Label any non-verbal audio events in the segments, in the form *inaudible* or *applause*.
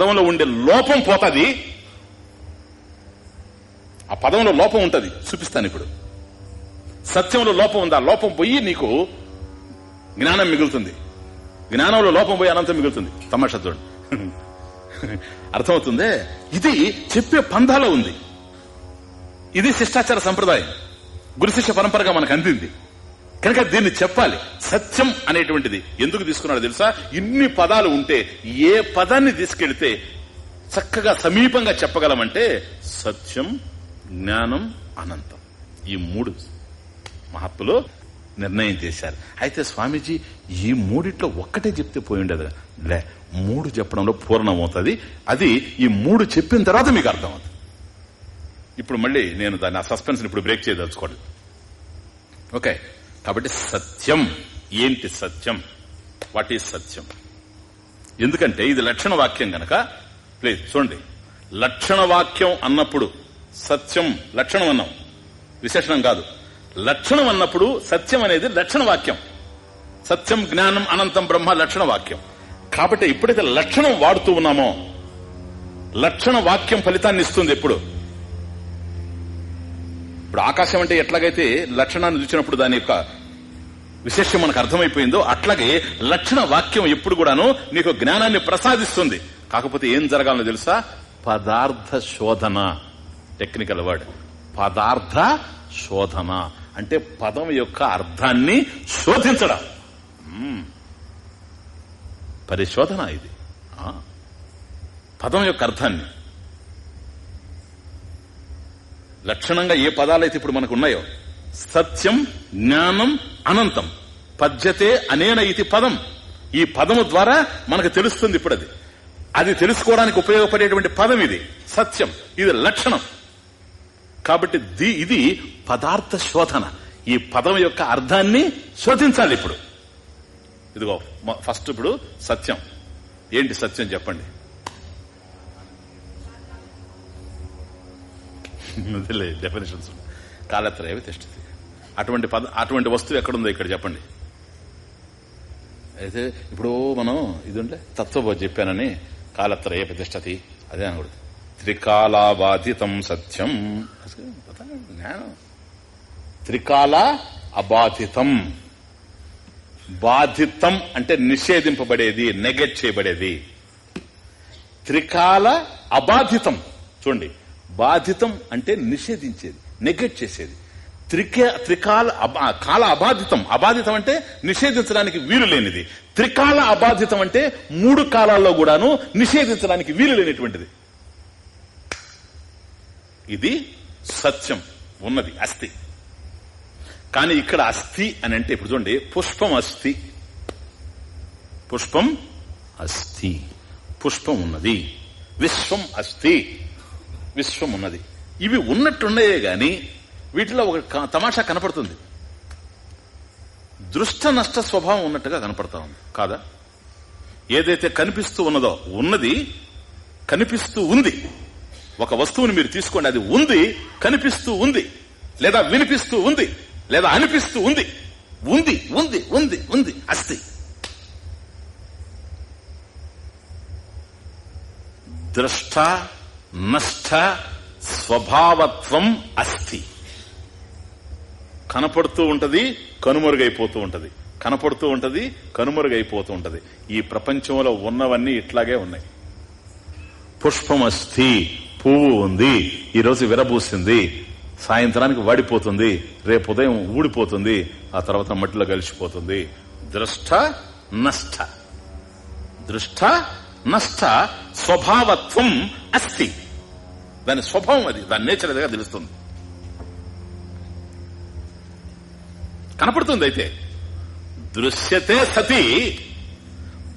పదంలో ఉండే లోపం పోతుంది. ఆ పదంలో లోపం ఉంటుంది. చూపిస్తాను ఇప్పుడు. సత్యంలో లోపం ఉంది? ఆ లోపం పోయి నీకు జ్ఞానం మిగులుతుంది. జ్ఞానంలో లోపం పోయి అనంతం మిగులుతుంది. తమాషా చూడండి. ఇది చెప్పే పంధాలో ఉంది. ఇది శిష్టాచార సంప్రదాయం. గురు శిష్య పరంపరగా మనకు అందింది. కనుక దీన్ని చెప్పాలి. సత్యం అనేటువంటిది ఎందుకు తీసుకున్నాడు తెలుసా? ఇన్ని పదాలు ఉంటే ఏ పదాన్ని తీసుకెళ్తే చక్కగా సమీపంగా చెప్పగలమంటే సత్యం జ్ఞానం అనంతం. ఈ మూడు మహాత్ములు నిర్ణయం చేశారు. అయితే స్వామీజీ ఈ మూడిట్లో ఒక్కటే చెప్తే పోయి ఉండదు లే మూడు చెప్పడంలో పూర్ణమవుతుంది. అది ఈ మూడు చెప్పిన తర్వాత మీకు అర్థమవుతుంది. ఇప్పుడు మళ్ళీ నేను దాన్ని ఆ సస్పెన్స్ ఇప్పుడు బ్రేక్ చేయదలుచుకోండి ఓకే. కాబట్టి సత్యం. ఏంటి సత్యం? వాట్ ఈజ్ సత్యం? ఎందుకంటే ఇది లక్షణ వాక్యం గనక ప్లీజ్ చూడండి. లక్షణ వాక్యం అన్నప్పుడు సత్యం లక్షణం అన్నాం. విశేషణం కాదు. లక్షణం అన్నప్పుడు సత్యం అనేది లక్షణ వాక్యం సత్యం జ్ఞానం అనంతం బ్రహ్మ లక్షణ వాక్యం కాబట్టి ఎప్పుడైతే లక్షణం వాడుతూ ఉన్నామో లక్షణ వాక్యం ఫలితాన్ని ఇస్తుంది ఎప్పుడు? ఇప్పుడు ఆకాశం అంటే ఎట్లాగైతే లక్షణాన్ని చూసినప్పుడు దాని యొక్క విశేషం మనకు అర్థమైపోయిందో అట్లాగే లక్షణ వాక్యం ఎప్పుడు కూడాను నీకు జ్ఞానాన్ని ప్రసాదిస్తుంది. కాకపోతే ఏం జరగాలో తెలుసా? పదార్థ శోధన. టెక్నికల్ వర్డ్ పదార్థ శోధన. అంటే పదం యొక్క అర్థాన్ని శోధించడం. పరిశోధన ఇది. పదం యొక్క అర్థాన్ని. లక్షణంగా ఏ పదాలైతే ఇప్పుడు మనకు ఉన్నాయో సత్యం జ్ఞానం అనంతం. పద్యతే అనేన ఇది పదం. ఈ పదము ద్వారా మనకు తెలుస్తుంది ఇప్పుడు అది. అది తెలుసుకోవడానికి ఉపయోగపడేటువంటి పదం ఇది. సత్యం. ఇది లక్షణం. కాబట్టి ది- ఇది పదార్థ శోధన. ఈ పదం యొక్క అర్థాన్ని శోధించాలి ఇప్పుడు. ఇదిగో ఫస్ట్ ఇప్పుడు సత్యం. ఏంటి సత్యం చెప్పండి. వదిలే డెఫినేషన్స్ కాలత్రయవి తిష్టది అటువంటి పద అటువంటి వస్తువు ఎక్కడుందో ఇక్కడ చెప్పండి. అయితే ఇప్పుడు మనం ఇది ఉంటే తత్వబోధ చెప్పానని కాలత్రయ ప్రతిష్టతి. అదే అనకూడదు. త్రికాలాబాధితం సత్యం. జ్ఞానం. త్రికాల అబాధితం. బాధితం అంటే నిషేధింపబడేది నెగెట్ చేయబడేది. త్రికాల అబాధితం. చూడండి. బాధితం అంటే నిషేధించేది నెగెట్ చేసేది. త్రిక త్రికాల కాల అబాధితం. అబాధితం అంటే నిషేధించడానికి వీలు లేనిది. త్రికాల అబాధితం అంటే మూడు కాలాల్లో కూడాను నిషేధించడానికి వీలు లేనటువంటిది. ఇది సత్యం ఉన్నది అస్థి. కానీ ఇక్కడ అస్థి అని అంటే ఇప్పుడు చూడండి పుష్పం అస్థి. పుష్పం అస్థి. పుష్పం ఉన్నది. విశ్వం అస్థి. విశ్వం ఉన్నది. ఇవి ఉన్నట్టున్నాయే గాని వీటిలో ఒక తమాషా కనపడుతుంది. దృష్ట నష్ట స్వభావం ఉన్నట్టుగా కనపడతా ఉంది. కాదా? ఏదైతే కనిపిస్తూ ఉన్నదో ఉన్నది కనిపిస్తూ ఉంది. ఒక వస్తువుని మీరు తీసుకోండి అది ఉంది కనిపిస్తూ ఉంది. లేదా వినిపిస్తూ ఉంది లేదా అనిపిస్తూ ఉంది. ఉంది ఉంది ఉంది ఉంది అస్తి. ద్రష్ట నష్ట స్వభావత్వం అస్థి కనపడుతూ ఉంటది కనుమరుగైపోతూ ఉంటది. కనపడుతూ ఉంటది కనుమరుగైపోతూ ఉంటది ఈ ప్రపంచంలో ఉన్నవన్నీ ఇట్లాగే ఉన్నాయి. పుష్పం అస్థి పువ్వు ఉంది ఈరోజు విరబూసింది సాయంత్రానికి వాడిపోతుంది రేపు ఉదయం ఊడిపోతుంది ఆ తర్వాత మట్టిలో కలిసిపోతుంది. దృష్ట నష్ట. దృష్ట నష్ట స్వభావత్వం అస్థి దాని స్వభావం అది దాని నేచర్ అదిగా తెలుస్తుంది. కనపడుతుంది అయితే. దృశ్యతే సతి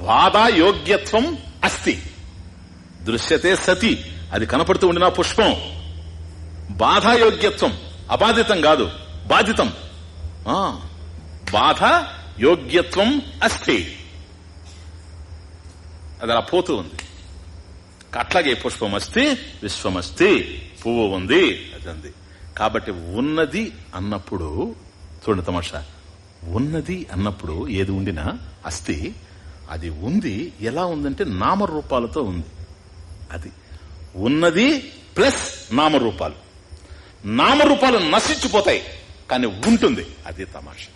బాధాయోగ్యత్వం అస్తి. దృశ్యతే సతి అది కనపడుతూ ఉండిన పుష్పం. బాధాయోగ్యత్వం అబాధితం కాదు బాధితం. ఆ, బాధ యోగ్యత్వం అస్థి అది అలా పోతూ ఉంది. అట్లాగే పుష్పం అస్తి విశ్వమస్తి పువ్వు ఉంది అది కాబట్టి ఉన్నది అన్నప్పుడు చూడండి తమాషా ఉన్నది అన్నప్పుడు ఏది ఉండినా అస్థి అది ఉంది ఎలా ఉందంటే నామరూపాలతో ఉంది. అది. ఉన్నది ప్లస్ నామరూపాలు. నామరూపాలు నశించిపోతాయి కానీ ఉంటుంది. అది తమాష.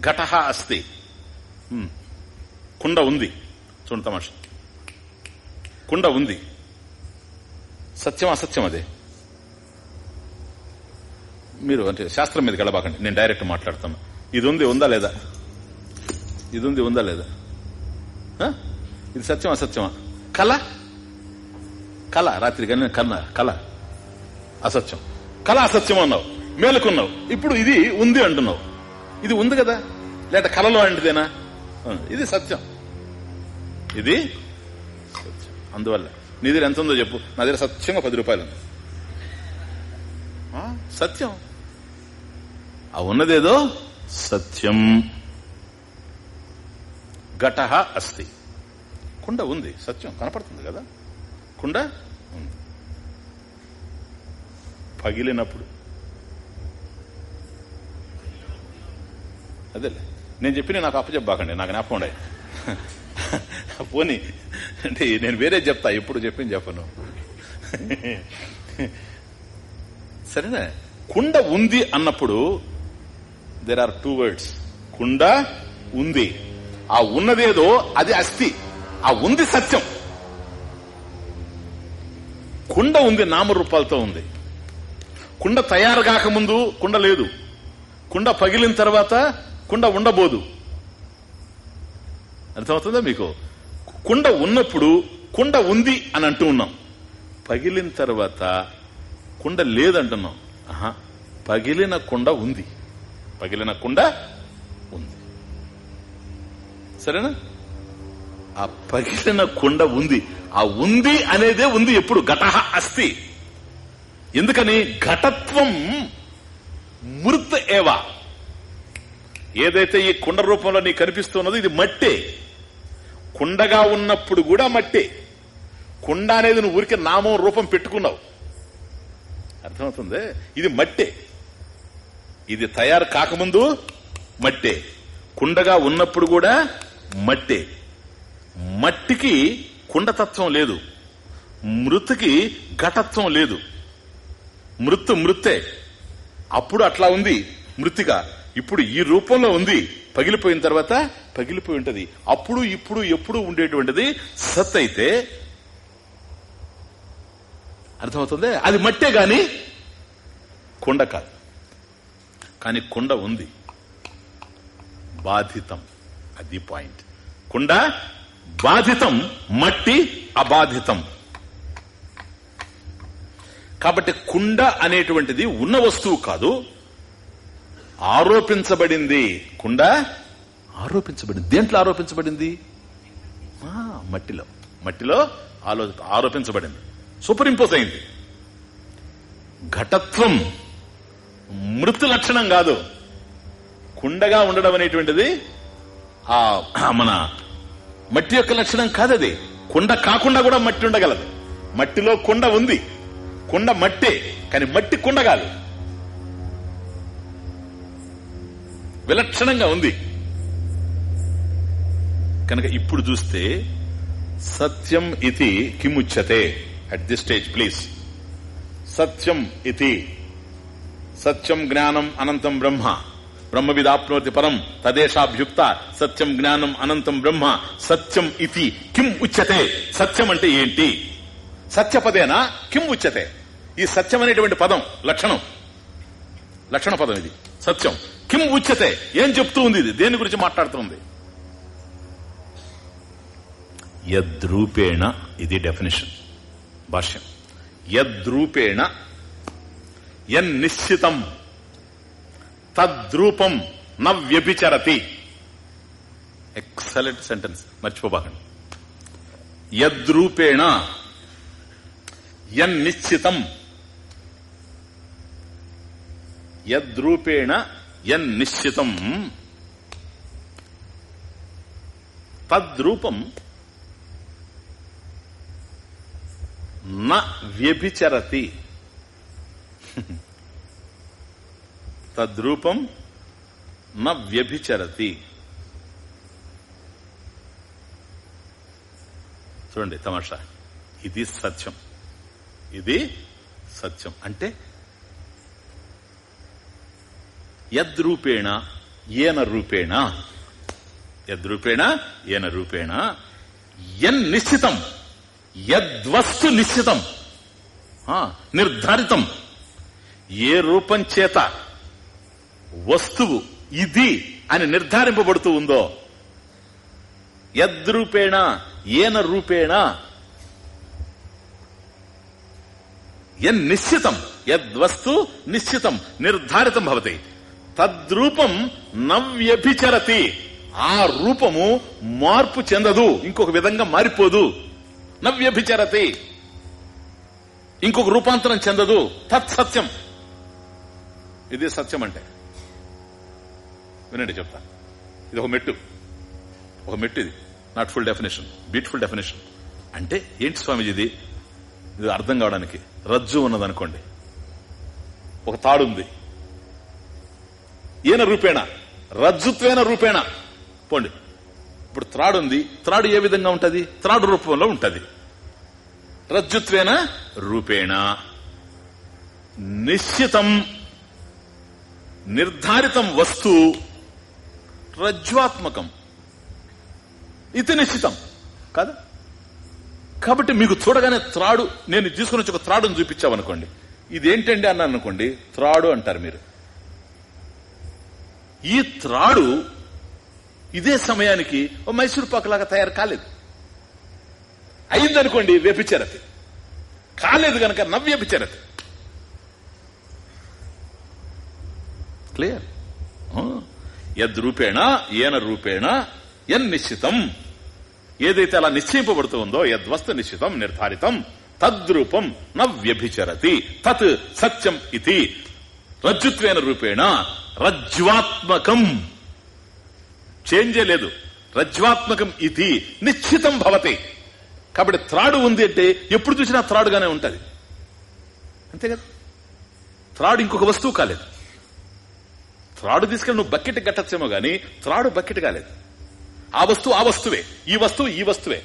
ఘట అస్తి కుండ ఉంది. చూడండి తమాష. కుండ ఉంది. సత్యం అసత్యం అదే. మీరు అంటే శాస్త్రం మీద గడబాకండి నేను డైరెక్ట్ మాట్లాడుతాను ఇది ఉంది ఉందా లేదా? ఇది ఉంది ఉందా లేదా? ఆ? ఇది సత్యం అసత్యమా? కళ? కళ. రాత్రి కానీ కన్న కళ. అసత్యం. కళ అసత్యం అన్నావు? మేలుకున్నావు. ఇప్పుడు ఇది ఉంది అంటున్నావు. ఇది ఉంది కదా? లేట కళలో అంటిదేనా? ఇది సత్యం. ఇది సత్యం. అందువల్ల నీ దగ్గర ఎంత ఉందో చెప్పు. నా దగ్గర సత్యంగా పది రూపాయలు ఉంది. ఆ, సత్యం. ఆ ఉన్నదేదో సత్యం. ఘట అస్తి. కుండ ఉంది సత్యం కనపడుతుంది కదా? కుండ ఉంది. పగిలినప్పుడు. అదేలే. నేను చెప్పిన నాకు అప్పచెప్పాకండి నాకు జ్ఞాపకం ఉండే. పోనీ. అంటే నేను వేరే చెప్తా ఎప్పుడు చెప్పింది చెప్పను. సరేనా? కుండ ఉంది అన్నప్పుడు దేర్ ఆర్ టూ వర్డ్స్ కుండ ఉంది. ఆ ఉన్నదేదో అది అస్థి. ఆ ఉంది సత్యం. కుండ ఉంది నామరూపాలతో ఉంది. కుండ తయారు కాకముందు కుండ లేదు. కుండ పగిలిన తర్వాత కుండ ఉండబోదు. అర్థమవుతుందా మీకు? కుండ ఉన్నప్పుడు కుండ ఉంది అని అంటూ ఉన్నాం. పగిలిన తర్వాత కుండ లేదంటున్నాం. ఆహా పగిలిన కుండ ఉంది. పగిలిన కుండ ఉంది. సరేనా? ఆ పగిలిన కుండ ఉంది. ఆ ఉంది అనేదే ఉంది ఎప్పుడు. ఘట అస్తి. ఎందుకని? ఘటత్వం మృత్ ఏవా. ఏదైతే ఈ కుండ రూపంలో నీకు కనిపిస్తున్నదో ఇది మట్టే. కుండగా ఉన్నప్పుడు కూడా మట్టే. కుండ అనేది నువ్వు ఊరికే నామం రూపం పెట్టుకున్నావు. అర్థమవుతుంది? ఇది మట్టే. ఇది తయారు కాకముందు మట్టే. కుండగా ఉన్నప్పుడు కూడా మట్టే. మట్టికి కుండతత్వం లేదు. మృతికి ఘటత్వం లేదు. మృత్తు మృత్తే. అప్పుడు అట్లా ఉంది మృతిగా. ఇప్పుడు ఈ రూపంలో ఉంది. పగిలిపోయిన తర్వాత పగిలిపోయి ఉంటది. అప్పుడు ఇప్పుడు ఎప్పుడు ఉండేటువంటిది సత్ అయితే అర్థమవుతుంది? అది మట్టే గాని కుండ కాదు. కానీ కుండ ఉంది. బాధితం. అది పాయింట్. కుండ బాధితం మట్టి అబాధితం. కాబట్టి కుండ అనేటువంటిది ఉన్న వస్తువు కాదు. ఆరోపించబడింది. కుండ? ఆరోపించబడింది. దేంట్లో ఆరోపించబడింది? ఆ, మట్టిలో. మట్టిలో ఆలో ఆరోపించబడింది. సూపర్ ఇంపోజ్ అయింది. ఘటత్వం మృతు లక్షణం కాదు. కుండగా ఉండడం అనేటువంటిది ఆ మన మట్టి యొక్క లక్షణం కాదది. కుండ కాకుండా కూడా మట్టి ఉండగలదు. మట్టిలో కుండ ఉంది. కుండ మట్టే కానీ మట్టి కుండ కాదు. విలక్షణంగా ఉంది. కనుక ఇప్పుడు చూస్తే సత్యం ఇది కిముచ్యతే. అట్ ది స్టేజ్ ప్లీజ్ సత్యం ఇది. సత్యం జ్ఞానం అనంతం బ్రహ్మ. బ్రహ్మవిదాప్నోతి పరం తదేశాభ్యుక్త. సత్యం జ్ఞానం అనంతం బ్రహ్మ. సత్యం ఇది కిం ఉచ్యతే సత్యం అంటే ఏంటి? సత్యపదేనా? కిం ఉచ్యతే ఈ సత్యం అనేటువంటి పదం లక్షణం. లక్షణ పదం ఇది. సత్యం. కిం ఉచ్యతే. ఏం చెప్తూ ఉంది ఇది? దేని గురించి మాట్లాడుతుంది యద్రూపేణ ఇది డెఫినేషన్ భాష్యం. యద్రూపేణ ఎన్నిశ్చితం తద్రూపం నవ్యభిచరతి ఎక్సలెంట్ సెంటెన్స్ మర్చిపోబాకండి. యద్రూపేణ ఎన్నిశ్చితం యద్రూపేణ ఎన్నిశ్చితం తద్రూపం న వ్యభిచరతి. తద్రూపం న వ్యభిచరతి. చూడండి తమాషా. ఇది సత్యం. ఇది సత్యం. అంటే యద్రూపేణ ఏన రూపేణ. యద్రూపేణ ఏన రూపేణ. ఎన్ నిశ్చితం. యద్వస్తు నిశ్చితం. నిర్ధారితం. ఏ రూపం చేత వస్తువు ఇది అని నిర్ధారింపబడుతూ ఉందో యద్రూపేణ ఏన రూపేణ ఎన్ నిశ్చితం. యద్వస్తు నిశ్చితం. నిర్ధారితం భవతి. తద్రూపం నవ్యభిచరతి. ఆ రూపము మార్పు చెందదు. ఇంకొక విధంగా మారిపోదు. నవ్యభిచరతి. ఇంకొక రూపాంతరం చెందదు. తత్ సత్యం. ఇది సత్యం అంటే. వినండి చెప్తా. ఇది ఒక మెట్టు. ఒక మెట్టు ఇది. Not full definition beautiful definition అంటే ఏంటి స్వామిజీ ఇది? ఇది అర్థం కావడానికి. రజ్జు ఉన్నదనుకోండి. ఒక తాడు ఉంది. ఏన రూపేణ? రజ్జుత్వేన రూపేణ? పోండి. ఇప్పుడు త్రాడుంది త్రాడు ఏ విధంగా ఉంటది? త్రాడు రూపంలో ఉంటది. రజ్జుత్వేన రూపేణ. నిశ్చితం నిర్ధారితం వస్తు రజ్వాత్మకం ఇది నిశ్చితం. కాదా? కాబట్టి మీకు చూడగానే త్రాడు నేను తీసుకుని వచ్చి ఒక త్రాడును చూపించామనుకోండి ఇదేంటండి అన్నాను అనుకోండి త్రాడు అంటారు మీరు. ఈ త్రాడు ఇదే సమయానికి ఓ మైసూరు పాకులాగా తయారు కాలేదు. అయిందనుకోండి వ్యభిచరతి కాలేదు గనక నవ్యభిచరతి క్లియర్? యద్రూపేణ ఏన రూపేణ ఎన్ నిశ్చితం. ఏదైతే అలా నిశ్చయింపబడుతుందో యద్వస్తు నిశ్చితం నిర్ధారితం తద్రూపం నవ్యభిచరతి తత్ సత్యం ఇది రజ్జుత్వేన రూపేణ రజ్వాత్మకం చేంజే లేదు. రజ్వాత్మకం ఇది నిశ్చితం భవతి. కాబట్టి త్రాడు ఉంది అంటే ఎప్పుడు చూసినా త్రాడుగానే ఉంటుంది. అంతే కదా? త్రాడు ఇంకొక వస్తువు కాలేదు. త్రాడు తీసుకెళ్ళి నువ్వు బకెట్ కట్టచ్చేమో గాని త్రాడు బకెట్ కాలేదు. ఆ వస్తువు ఆ వస్తువే. ఈ వస్తువు ఈ వస్తువే.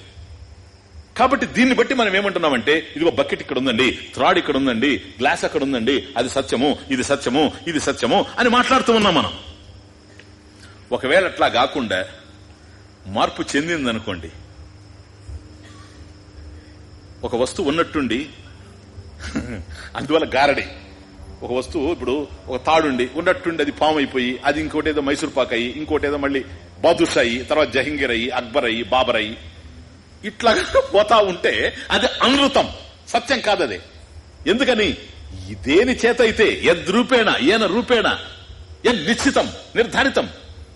కాబట్టి దీన్ని బట్టి మనం ఏమంటున్నామంటే ఇదిగో బకెట్ ఇక్కడ ఉందండి త్రాడ్ ఇక్కడ ఉందండి గ్లాస్ అక్కడ ఉందండి అది సత్యము ఇది సత్యము ఇది సత్యము అని మాట్లాడుతూ ఉన్నాం మనం. ఒకవేళ అట్లా కాకుండా మార్పు చెందిందనుకోండి ఒక వస్తువు ఉన్నట్టుండి అందువల్ల గారడి. ఒక వస్తువు ఇప్పుడు ఒక తాడుండి ఉన్నట్టుండి అది పాము అయిపోయి అది ఇంకోటి ఏదో మైసూర్ పాక్ అయ్యి ఇంకోటి ఏదో మళ్ళీ బాదుషా అయ్యి తర్వాత జహంగీర్ అయ్యి అక్బర్ అయ్యి బాబర్ అయ్యి ఇట్లా పోతా ఉంటే అది అనృతం సత్యం కాదది. ఎందుకని? దేని చేత అయితే యద్రూపేణ ఏన రూపేణ? ఎన్ నిశ్చితం నిర్ధారితం.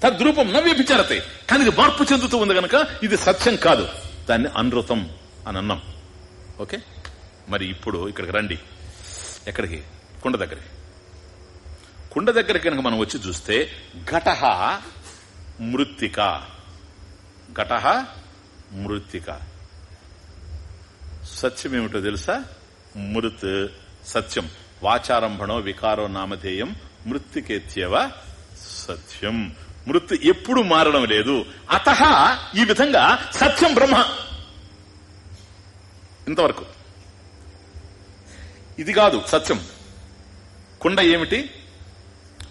తద్రూపం నవ్యభిచారతే కానీ మార్పు చెందుతూ ఉంది గనక ఇది సత్యం కాదు. దాన్ని అనృతం అని అన్నాం ఓకే? మరి ఇప్పుడు ఇక్కడికి రండి. ఎక్కడికి? కుండ దగ్గరికి. కుండ దగ్గరికి కనుక మనం వచ్చి చూస్తే ఘటహ మృత్తిక. ఘటహ మృత్తిక సత్యం ఏమిటో తెలుసా? మృత్ సత్యం. వాచారంభణో వికారో నామధేయం మృత్తికేత్యవ సత్యం. మృత్ ఎప్పుడు మారడం లేదు. అత ఈ విధంగా సత్యం బ్రహ్మ. ఇంతవరకు. ఇది కాదు సత్యం. కుండ ఏమిటి?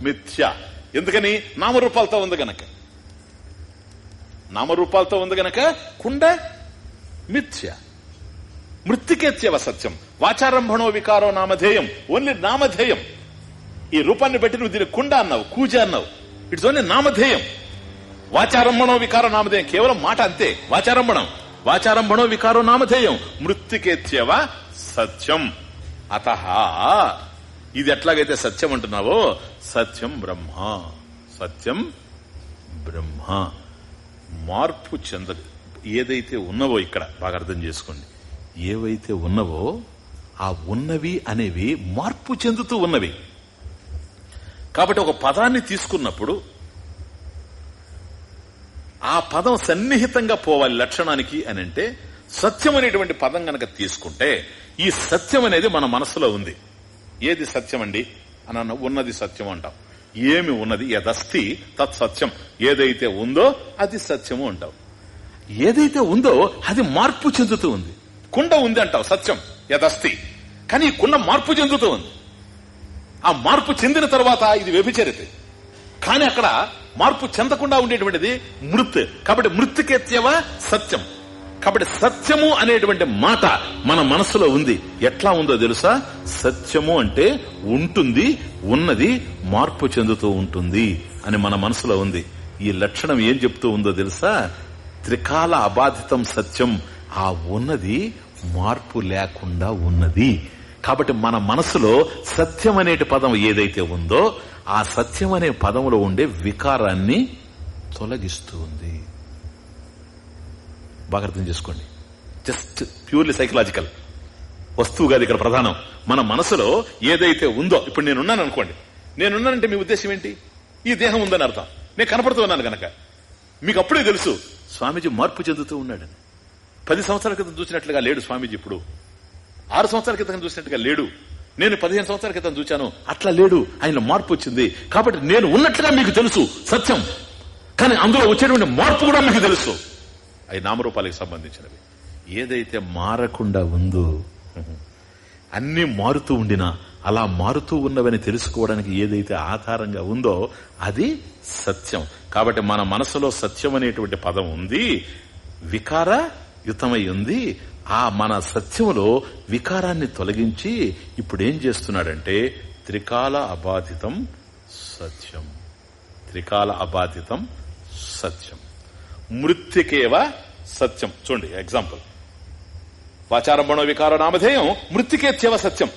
మిథ్య. ఎందుకని? నామరూపాలతో ఉంది గనక. నామరూపాలతో ఉంది గనక కుండ మిథ్య. మృతికేత్యవ సత్యం. వాచారంభణో వికారో నామధేయం. ఓన్లీ నామధేయం. ఈ రూపాన్ని బట్టి నువ్వు దీన్ని కుండ అన్నావు కూజ అన్నావు. ఇట్స్ ఓన్లీ నామధేయం. వాచారంభణో వికారో నామధేయం. కేవలం మాట అంతే. వాచారంభణం. వాచారంభణో వికారో నామధేయం. మృతికేత్యవ సత్యం. అత ఇది ఎట్లాగైతే సత్యం అంటున్నావో సత్యం బ్రహ్మ. సత్యం బ్రహ్మ. మార్పు చెందదు. ఏదైతే ఉన్నవో ఇక్కడ బాగా అర్థం చేసుకోండి. ఏవైతే ఉన్నవో ఆ ఉన్నవి అనేవి మార్పు చెందుతూ ఉన్నవి. కాబట్టి ఒక పదాన్ని తీసుకున్నప్పుడు ఆ పదం సన్నిహితంగా పోవాలి లక్షణానికి అని అంటే సత్యం అనేటువంటి పదం గనక తీసుకుంటే ఈ సత్యం అనేది మన మనసులో ఉంది. ఏది సత్యం అండి అని ఉన్నది సత్యం అంటాం. ఏమి ఉన్నది యదస్తి తత్ సత్యం. ఏదైతే ఉందో అది సత్యము అంటావు. ఏదైతే ఉందో అది మార్పు చెందుతూ ఉంది. కుండ ఉంది అంటావు సత్యం యదస్తి. కానీ ఈ కుండ మార్పు చెందుతూ ఉంది. ఆ మార్పు చెందిన తర్వాత ఇది వ్యభిచరిత. కానీ అక్కడ మార్పు చెందకుండా ఉండేటువంటిది మృత్. కాబట్టి మృతికేత్యవ సత్యం. కాబట్టి సత్యము అనేటువంటి మాట మన మనసులో ఉంది. ఎట్లా ఉందో తెలుసా? సత్యము అంటే ఉంటుంది ఉన్నది మార్పు చెందుతూ ఉంటుంది అని మన మనసులో ఉంది. ఈ లక్షణం ఏం చెప్తూ ఉందో తెలుసా? త్రికాల అబాధితం సత్యం. ఆ ఉన్నది మార్పు లేకుండా ఉన్నది. కాబట్టి మన మనసులో సత్యం అనేటి పదం ఏదైతే ఉందో ఆ సత్యం అనే పదములో ఉండే వికారాన్ని తొలగిస్తూ ఉంది. బాగా అర్థం చేసుకోండి. జస్ట్ ప్యూర్లీ సైకలాజికల్ వస్తువు కాదు ఇక్కడ ప్రధానం. మన మనసులో ఏదైతే ఉందో ఇప్పుడు నేనున్నాను అనుకోండి. నేనున్నానంటే మీ ఉద్దేశం ఏంటి? ఈ దేహం ఉందని అర్థం. నేను కనపడుతున్నాను గనక. మీకు అప్పుడే తెలుసు స్వామీజీ మార్పు చెందుతూ ఉన్నాడని. పది సంవత్సరాల క్రితం చూసినట్లుగా లేడు స్వామీజీ ఇప్పుడు. ఆరు సంవత్సరాల క్రితం చూసినట్టుగా లేడు. నేను పదిహేను సంవత్సరాల క్రితం చూశాను. అట్లా లేడు. ఆయన మార్పు వచ్చింది. కాబట్టి నేను ఉన్నట్లుగా మీకు తెలుసు. సత్యం. కానీ అందులో వచ్చేటువంటి మార్పు కూడా మీకు తెలుసు. అవి నామరూపాలకు సంబంధించినవి. ఏదైతే మారకుండా ఉందో అన్ని మారుతూ ఉండినా అలా మారుతూ ఉన్నవని తెలుసుకోవడానికి ఏదైతే ఆధారంగా ఉందో అది సత్యం. కాబట్టి మన మనసులో సత్యం అనేటువంటి పదం ఉంది వికార యుతమై ఉంది. ఆ మన సత్యములో వికారాన్ని తొలగించి ఇప్పుడు ఏం చేస్తున్నాడంటే త్రికాల అబాధితం సత్యం. త్రికాల అబాధితం సత్యం. మృత్తికేవ సత్యం. చూడండి ఎగ్జాంపుల్ వాచారంభణ వికార నామధేయం మృతికేత్యవ సత్యం.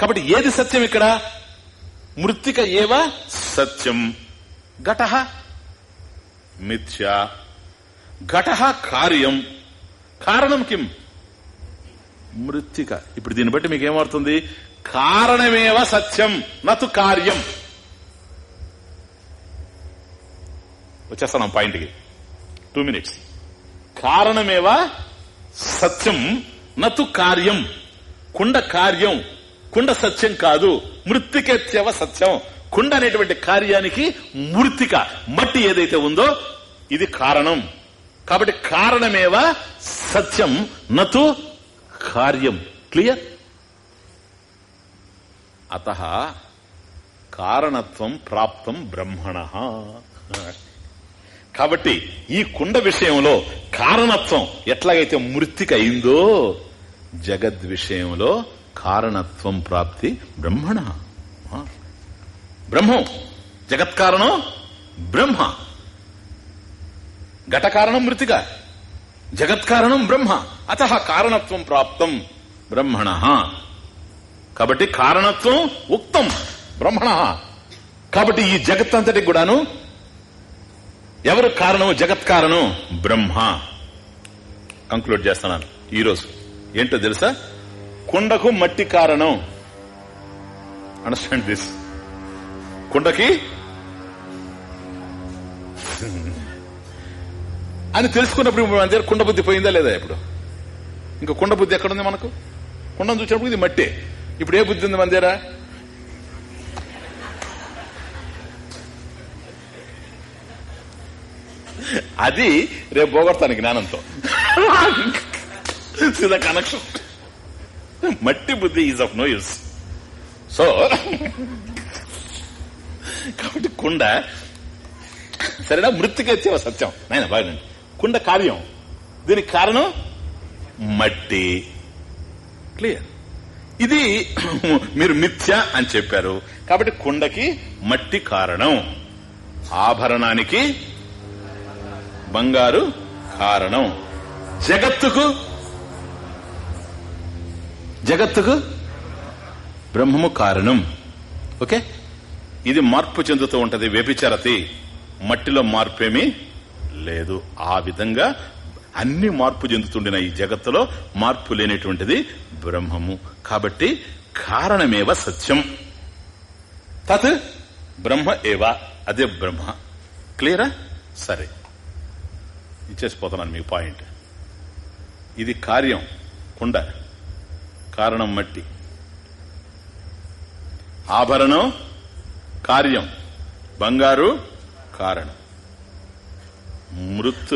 కాబట్టి ఏది సత్యం ఇక్కడ? మృతిక ఏవ సత్యం. ఘట మిథ్య. ఘట కార్యం. కారణం కిం? మృత్తిక. ఇప్పుడు దీన్ని బట్టి మీకు ఏమవుతుంది కారణమేవ సత్యం నతు కార్యం. వచ్చేస్తాం పాయింట్కి. Two minutes. కారణమేవా? సత్యం నతు కార్యం. కుండ కార్యం. కుండ సత్యం కాదు. మృతికేత్యవ సత్యం. కుండ అనేటువంటి కార్యానికి మృతిక. మట్టి ఏదైతే ఉందో ఇది కారణం. కాబట్టి కారణమేవ? సత్యం నతు కార్యం. క్లియర్? అత కారణత్వం ప్రాప్తం బ్రహ్మణ కాబట్టి ఈ కుండ విషయంలో కారణత్వం ఎట్లాగైతే మృతిక అయిందో జగద్ విషయంలో కారణత్వం ప్రాప్తి బ్రహ్మణ. బ్రహ్మం. జగత్ కారణం బ్రహ్మ. ఘట కారణం మృతిక జగత్కారణం బ్రహ్మ. అత కారణత్వం ప్రాప్తం బ్రహ్మణ. కాబట్టి కారణత్వం ఉక్తం బ్రహ్మణ. కాబట్టి ఈ జగత్ అంతటి కూడాను ఎవరు కారణం జగత్ కారణం బ్రహ్మ. కంక్లూడ్ చేస్తున్నాను. ఈరోజు ఏంటో తెలుసా? కుండకు మట్టి కారణం. అండర్స్టాండ్ దిస్ కుండకి? అని తెలుసుకున్నప్పుడు మన దగ్గర కుండ బుద్ధి పోయిందా లేదా ఇప్పుడు? ఇంకా కుండ బుద్ధి ఎక్కడుంది మనకు? కుండను చూసినప్పుడు ఇది మట్టే. ఇప్పుడు ఏ బుద్ధి ఉంది మన దగ్గర? అది రేపు పోగొడతాను జ్ఞానంతో. *laughs* సీదా కనెక్షన్ మట్టి బుద్ధి is of no use so కాబట్టి కుండ సరేనా? మృతికెత్తే సత్యం. నాయన బాగండి కుండ కార్యం దీనికి కారణం? మట్టి. క్లియర్ ఇది మీరు మిథ్య అని చెప్పారు. కాబట్టి కుండకి మట్టి కారణం. ఆభరణానికి బంగారు కారణం. జగత్తుకు? జగత్తుకు బ్రహ్మము కారణం. ఓకే? ఇది మార్పు చెందుతూ ఉంటది వ్యభిచరతి. మట్టిలో మార్పేమీ లేదు. ఆ విధంగా అన్ని మార్పు చెందుతుండిన ఈ జగత్తులో మార్పు లేనటువంటిది బ్రహ్మము. కాబట్టి కారణమేవ సత్యం. తత్ బ్రహ్మ ఏవ అదే బ్రహ్మ. క్లియరా? సరే. ఇచ్చేసిపోతున్నాను మీకు పాయింట్. ఇది కార్యం కుండ. కారణం మట్టి. ఆభరణం కార్యం. బంగారు కారణం. మృత్